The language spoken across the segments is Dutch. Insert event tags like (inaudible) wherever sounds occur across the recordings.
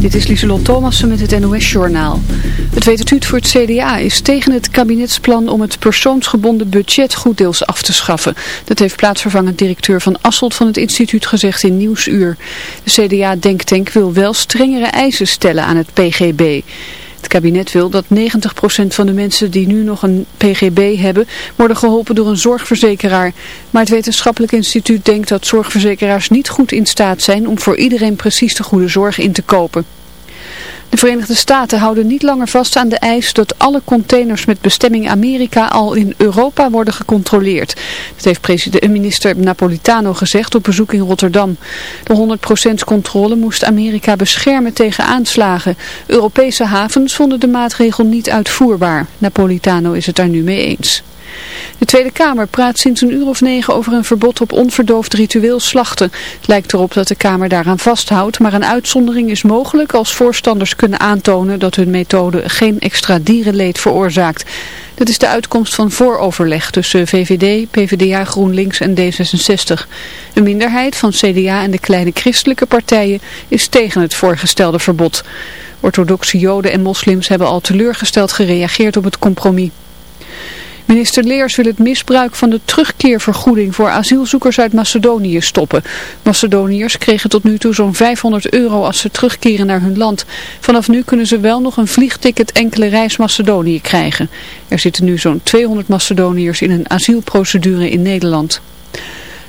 Dit is Lieselot Thomassen met het NOS-journaal. Het Wetituut voor het CDA is tegen het kabinetsplan om het persoonsgebonden budget goeddeels af te schaffen. Dat heeft plaatsvervangend directeur van Asselt van het instituut gezegd in Nieuwsuur. De CDA-denktank wil wel strengere eisen stellen aan het PGB. Het kabinet wil dat 90% van de mensen die nu nog een PGB hebben, worden geholpen door een zorgverzekeraar. Maar het wetenschappelijk instituut denkt dat zorgverzekeraars niet goed in staat zijn om voor iedereen precies de goede zorg in te kopen. De Verenigde Staten houden niet langer vast aan de eis dat alle containers met bestemming Amerika al in Europa worden gecontroleerd. Dat heeft president, minister Napolitano gezegd op bezoek in Rotterdam. De 100% controle moest Amerika beschermen tegen aanslagen. Europese havens vonden de maatregel niet uitvoerbaar. Napolitano is het daar nu mee eens. De Tweede Kamer praat sinds een uur of negen over een verbod op onverdoofd ritueel slachten. Het lijkt erop dat de Kamer daaraan vasthoudt, maar een uitzondering is mogelijk als voorstanders kunnen aantonen dat hun methode geen extra dierenleed veroorzaakt. Dat is de uitkomst van vooroverleg tussen VVD, PvdA, GroenLinks en D66. Een minderheid van CDA en de kleine christelijke partijen is tegen het voorgestelde verbod. Orthodoxe joden en moslims hebben al teleurgesteld gereageerd op het compromis. Minister Leers wil het misbruik van de terugkeervergoeding voor asielzoekers uit Macedonië stoppen. Macedoniërs kregen tot nu toe zo'n 500 euro als ze terugkeren naar hun land. Vanaf nu kunnen ze wel nog een vliegticket enkele reis Macedonië krijgen. Er zitten nu zo'n 200 Macedoniërs in een asielprocedure in Nederland.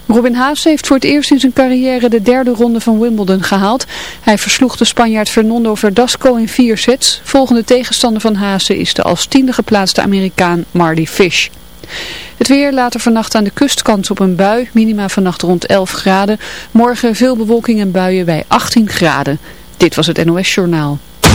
Robin Haase heeft voor het eerst in zijn carrière de derde ronde van Wimbledon gehaald. Hij versloeg de Spanjaard Fernando Verdasco in vier sets. Volgende tegenstander van Haase is de als tiende geplaatste Amerikaan Marty Fish. Het weer later vannacht aan de kust kans op een bui. Minima vannacht rond 11 graden. Morgen veel bewolking en buien bij 18 graden. Dit was het NOS Journaal.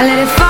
I let it fall.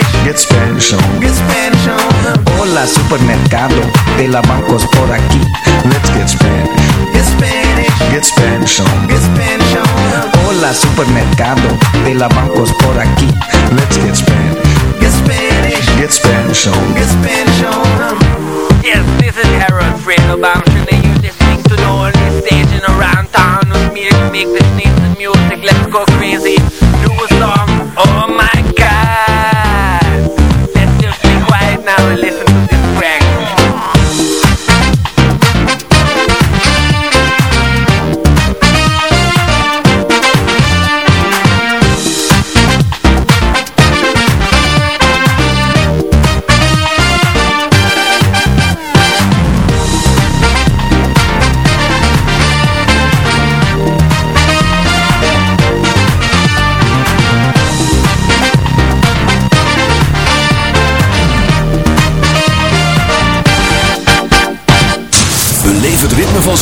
Get Spanish on. Get Spanish on. Hola supermercado de la bancos por aquí. Let's get Spanish. Get Spanish. Get Spanish on. Get Spanish on. Hola supermercado de la bancos por aquí. Let's get Spanish. Get Spanish. Get Spanish on. Get Spanish on. Yes, this is Harold Fredo Bamshin and you're listening to the only station around town with me to make this nice music. Let's go crazy. Do a song. Oh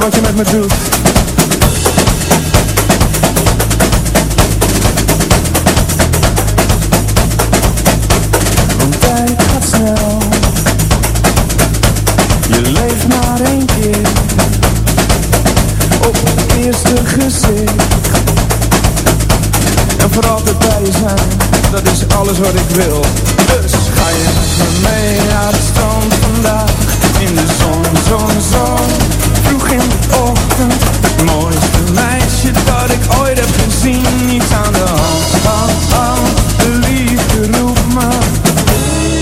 wat je met me doet? Want tijd gaat snel. Je leeft maar één keer. Op het eerste gezicht. En voor altijd bij je zijn. Dat is alles wat ik wil. Dus ga je met me mee naar de stand vandaag. In de zon, zon, zon. Niet aan de hand. De liefde maar me,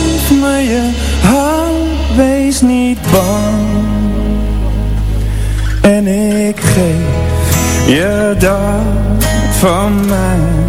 roept me je. Wees niet bang. En ik geef je daar van mij.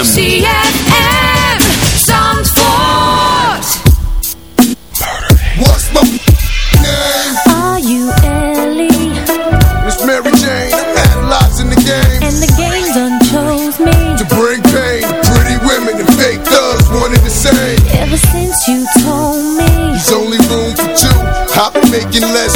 FM. ZFM Zandvoort What's my name? Are you Ellie? It's Mary Jane. I'm had lots in the game. And the game done chose me. To bring pain to pretty women and fake thugs, one and the same. Ever since you told me. There's only room for two. I've been making less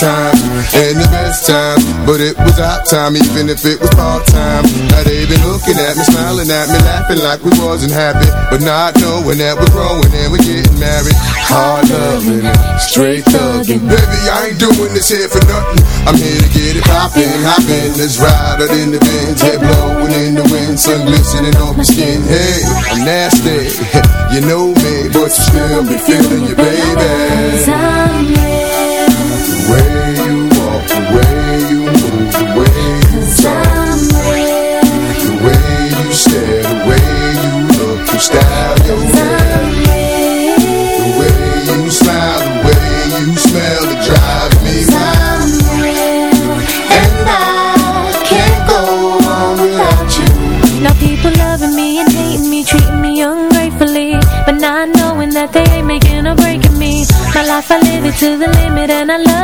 times and the best times, but it was our time, even if it was part time. Now they been looking at me, smiling at me, laughing like we wasn't happy, but not knowing that we're growing and we're getting married. Hard loving, straight thugging. Baby, I ain't doing this here for nothing. I'm here to get it poppin', hoppin'. Let's ride out in the Benz, head blowing in the wind, sun glistening on my skin. Hey, I'm nasty, (laughs) you know me, but you still be feeling your baby. To the limit and I love